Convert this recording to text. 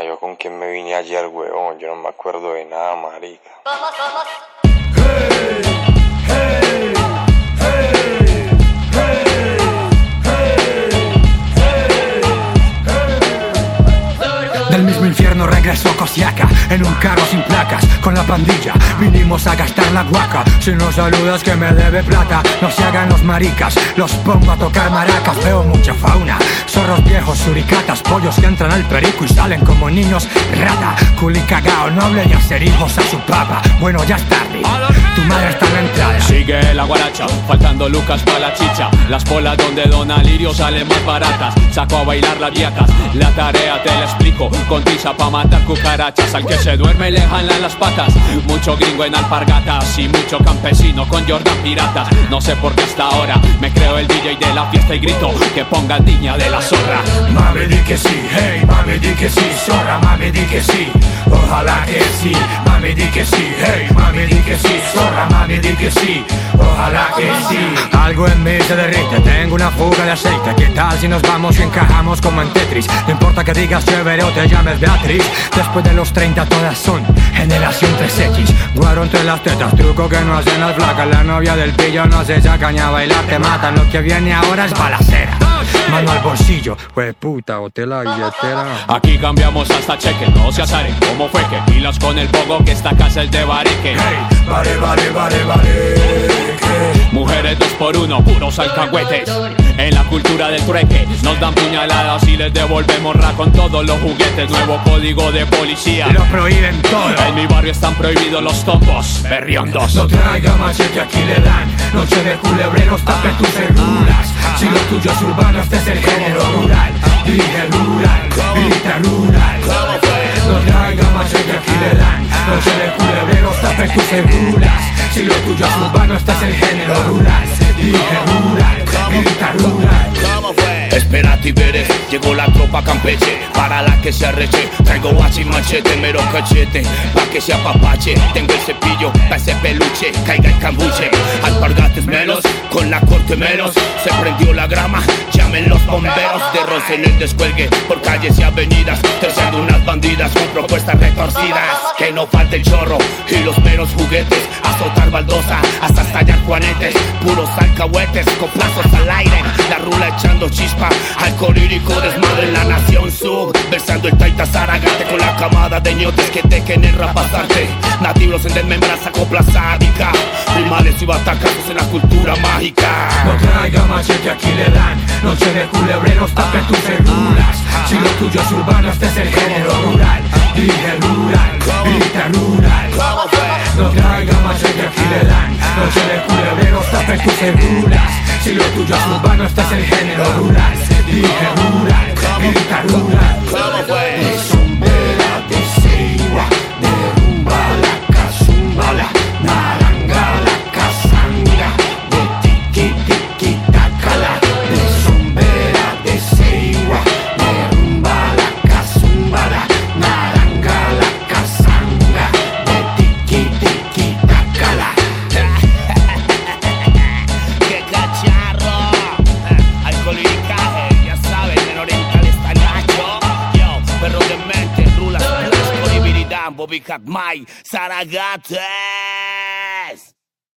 nada, yo con quién me vine ayer, huevón, yo no me acuerdo de nada, marica. Del mismo infierno regresó Cosiaca En un carro sin placas, con la pandilla Vinimos a gastar la guaca. Si no saludas que me debe plata No se hagan los maricas Los pongo a tocar maracas Veo mucha fauna Zorros viejos, suricatas Pollos que entran al perico y salen como niños Rata, culi cagao No hable de hacer hijos a su papa. Bueno, ya es tarde Tu madre está en la entrada. Sigue la guaracha, faltando lucas pa' la chicha. Las polas donde Don Alirio salen más baratas. Saco a bailar las dietas La tarea te la explico Con tiza pa' matar cucarachas. Al que se duerme le jalan las patas. Mucho gringo en alpargatas Y mucho campesino con Jordan piratas. No sé por qué hasta ahora Me creo el DJ de la fiesta y grito Que pongan niña de la zorra. Mami di que sí, hey, mami di que sí, zorra, mami di que sí, ojalá que sí, mami di que sí, hey, mami di que sí, zorra, mami di que sí, ojalá que sí. Algo en mí se derrite, una fuga de aceite, ¿qué tal si nos vamos y encajamos como en Tetris? No importa que digas chévere o te llames Beatriz, después de los 30 todas son generación 3X, guaro entre las tetas, truco que no hacen las flacas, la novia del pillo no se saca caña a bailar, te matan, lo que viene ahora es balacera. Mano al bolsillo, fue puta, o te la billetera. Aquí cambiamos hasta cheque, no se azaren ¿Cómo fue que pilas con el pogo que esta casa es de bareque? Hey, vale, vale, vale, vale. Mujeres dos por uno, puros alcahuetes. En la cultura del trueque Nos dan puñaladas y les devolvemos ra con todos los juguetes. Nuevo código de policía. Lo prohíben todo. En mi barrio están prohibidos los tombos Berriondos. No traiga machete, aquí le dan. Noche de culebreros, tape tus cerruras Si lo tuyo es urbano, este es el género rural. Dirige rural, grita rural. No traiga machete, aquí le dan. Noche de culebreros, tape tus cerruras Si lo tuyo es urbano, este es el género rural. Dirige rural, grita rural Espérate y veré, llegó la tropa campeche Para la que se arreche, traigo guachi machete, mero cachete Pa' que se apapache, tengo el cepillo Pa' ese peluche, caiga el cambuche. Alpargates menos, con la corte menos. Se prendió la grama, llamen los bomberos. De roce en el descuelgue, por calles y avenidas. Terciando unas bandidas con propuestas retorcidas. Que no falte el chorro y los meros juguetes. Azotar baldosa, hasta estallar juanetes. Puros alcahuetes, con plazos al aire. La rula echando chispa, alcohol lírico Desmadre en la nación sur. Versando el taita zaragate con la camada de ñotes Que te quieren rapazarte. Nativos en desmembranza, copla sádica. Rimales y batacazos en la cultura mágica. No traiga machete, aquí le dan. Noche de culebreros, tape tus cerruras Si lo tuyo es urbano, es el género rural Dirige rural, grita rural. No traiga machete, aquí le dan. Noche de culebreros, tape tus cerruras Si lo tuyo es urbano, este es el género rural. Dirige rural, grita rural Там побігать май сарагати.